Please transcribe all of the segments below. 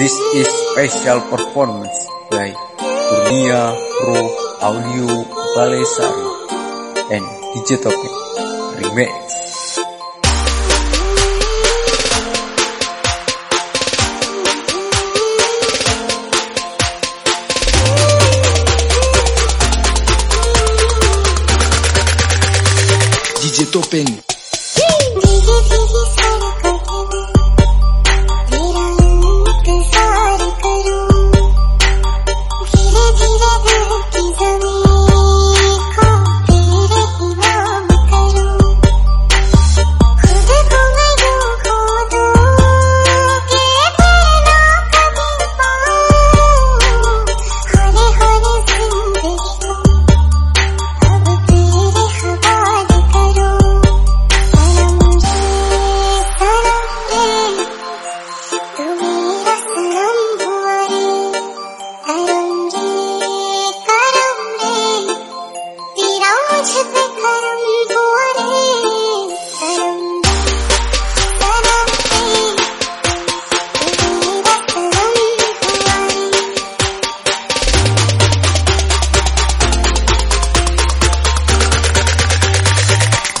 This is special performance by Kurnia Pro Audio Balesari and DJ Remix. DJ Topeng.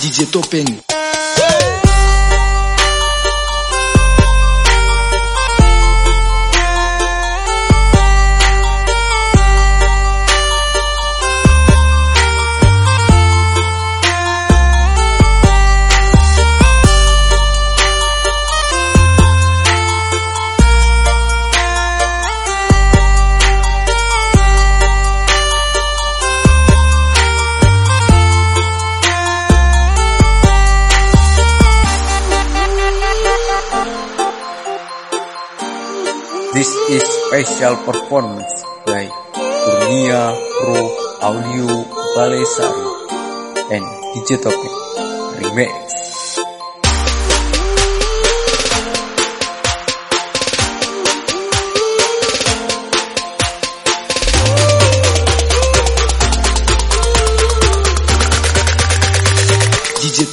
DJ Topeng. This is special performance by Kurnia Pro Audio Balesari and DJ Topic Remix. DJ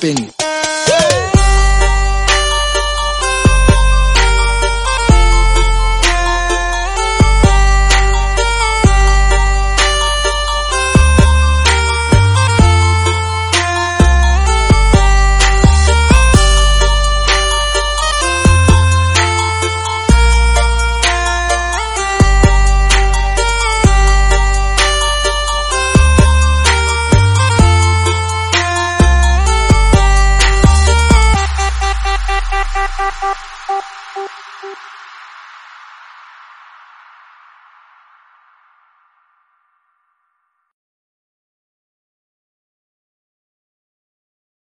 Topping.